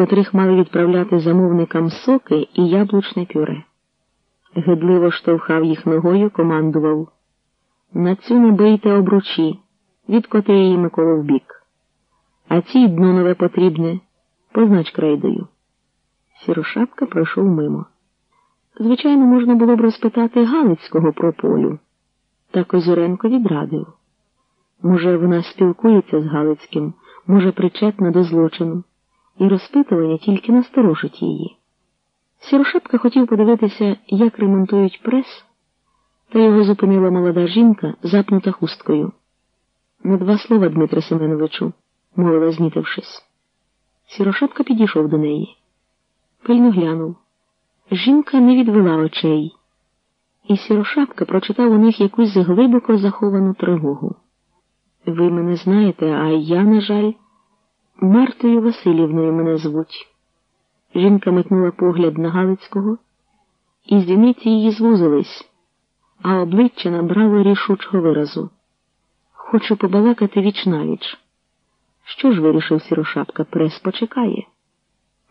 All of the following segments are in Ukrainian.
котрих мали відправляти замовникам соки і яблучне пюре. Гидливо штовхав їх ногою, командував На цю не бийте обручі, відкоти її Миколу вбік. А цій дно нове потрібне, познач крейдою. Сірошапка пройшов мимо. Звичайно, можна було б розпитати Галицького про полю. Та Козюренко відрадив. Може, вона спілкується з Галицьким, може, причетна до злочину, і розпитування тільки насторожить її. Сірошапка хотів подивитися, як ремонтують прес, та його зупинила молода жінка, запнута хусткою. На два слова, Дмитре Семеновичу, мовила, знітившись. Сірошапка підійшов до неї. Пильно глянув. Жінка не відвела очей, і Сірошапка прочитав у них якусь глибоко заховану тривогу. Ви мене знаєте, а я, на жаль, Мартою Васильівною мене звуть. Жінка метнула погляд на Галицького, і зіниці її звузились, а обличчя набрало рішучого виразу. Хочу побалакати віч навіч. Що ж вирішив Сірошапка, прес почекає.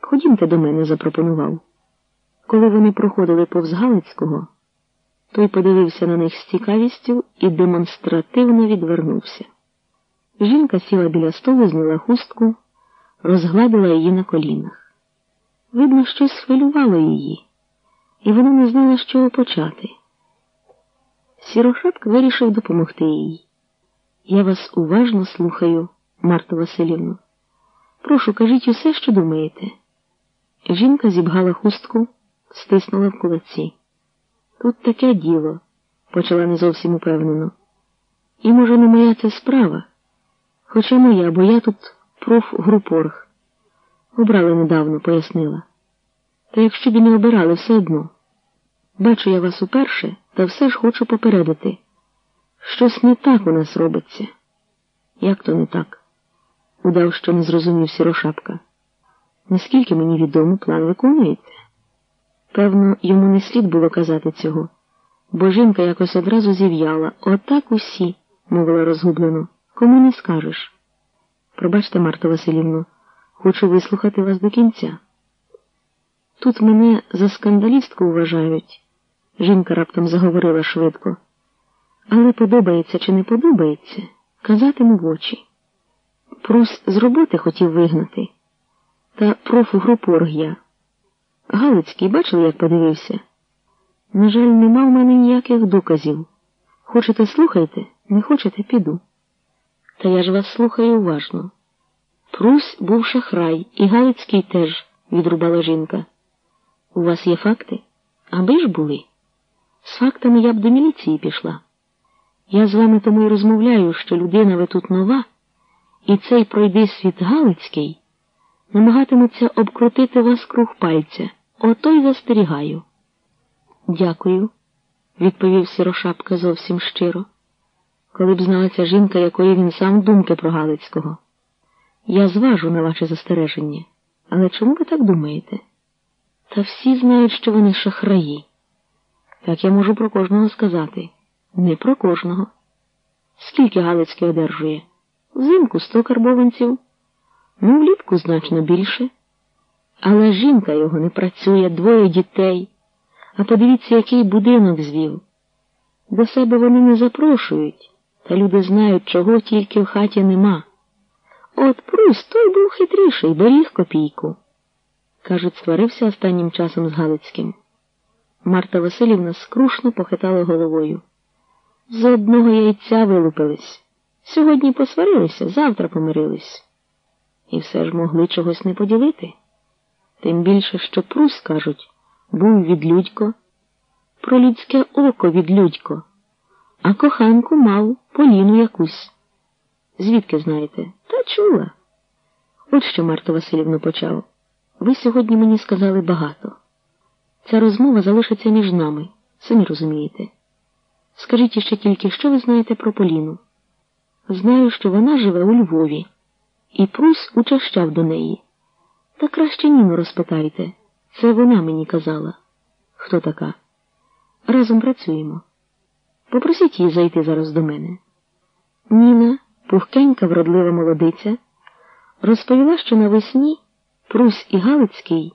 Ходімте до мене, запропонував. Коли вони проходили повз Галицького, той подивився на них з цікавістю і демонстративно відвернувся. Жінка сіла біля столу, зняла хустку, розгладила її на колінах. Видно, щось схвилювало її, і вона не знала, з чого почати. Сірошапка вирішив допомогти їй. Я вас уважно слухаю, Марто Васильівну. Прошу, кажіть усе, що думаєте. Жінка зібгала хустку, стиснула в кулаці. Тут таке діло, почала не зовсім упевнено. І, може, не моя це справа, хоча моя, бо я тут профгрупорг. Обрали недавно, пояснила. Та якщо б і не обирали все одно. Бачу я вас уперше, та все ж хочу попередити. Щось не так у нас робиться. Як то не так? Удав, що не зрозумів Сірошапка. Наскільки мені відомо, план виконується. Певно, йому не слід було казати цього, бо жінка якось одразу зів'яла. Отак усі, мовила розгублено. Кому не скажеш? Пробачте, Марто Васильівну, хочу вислухати вас до кінця. Тут мене за скандалістку вважають, жінка раптом заговорила швидко. Але подобається чи не подобається, казатиму в очі. Прус з роботи хотів вигнати, та профгрупорг я. Галицький бачили, як подивився? На жаль, нема в мене ніяких доказів. Хочете, слухайте, не хочете, піду. Та я ж вас слухаю уважно. Прус був шахрай, і Галицький теж, відрубала жінка. У вас є факти? Аби ж були. З фактами я б до міліції пішла. Я з вами тому й розмовляю, що людина ви тут нова, і цей пройди світ Галицький намагатиметься обкрутити вас круг пальця. Ото й застерігаю. Дякую, відповів Сірошапка зовсім щиро. Коли б знала ця жінка, якої він сам думки про Галицького. Я зважу на ваше застереження. Але чому ви так думаєте? Та всі знають, що вони шахраї. Так я можу про кожного сказати. Не про кожного. Скільки Галицький одержує? Взимку сто карбованців, ну влітку значно більше. Але жінка його не працює, двоє дітей. А подивіться, який будинок звів. До себе вони не запрошують, та люди знають, чого тільки в хаті нема. От Прус той був хитріший, беріг копійку. Кажуть, сварився останнім часом з Галицьким. Марта Васильівна скрушно похитала головою. З одного яйця вилупились. Сьогодні посварилися, завтра помирились. І все ж могли чогось не поділити. Тим більше, що Прус, кажуть, був відлюдько, про людське око відлюдько, а коханку мав поліну якусь. Звідки знаєте? Та чула. От що Марто Васильівну почав. Ви сьогодні мені сказали багато. Ця розмова залишиться між нами, самі розумієте. Скажіть іще тільки, що ви знаєте про Поліну? Знаю, що вона живе у Львові, і Прус учащав до неї. Та краще Ніну розпитайте. Це вона мені казала. Хто така? Разом працюємо. Попросіть її зайти зараз до мене. Ніна, пухкенька, вродлива молодиця, розповіла, що навесні Прусь і Галицький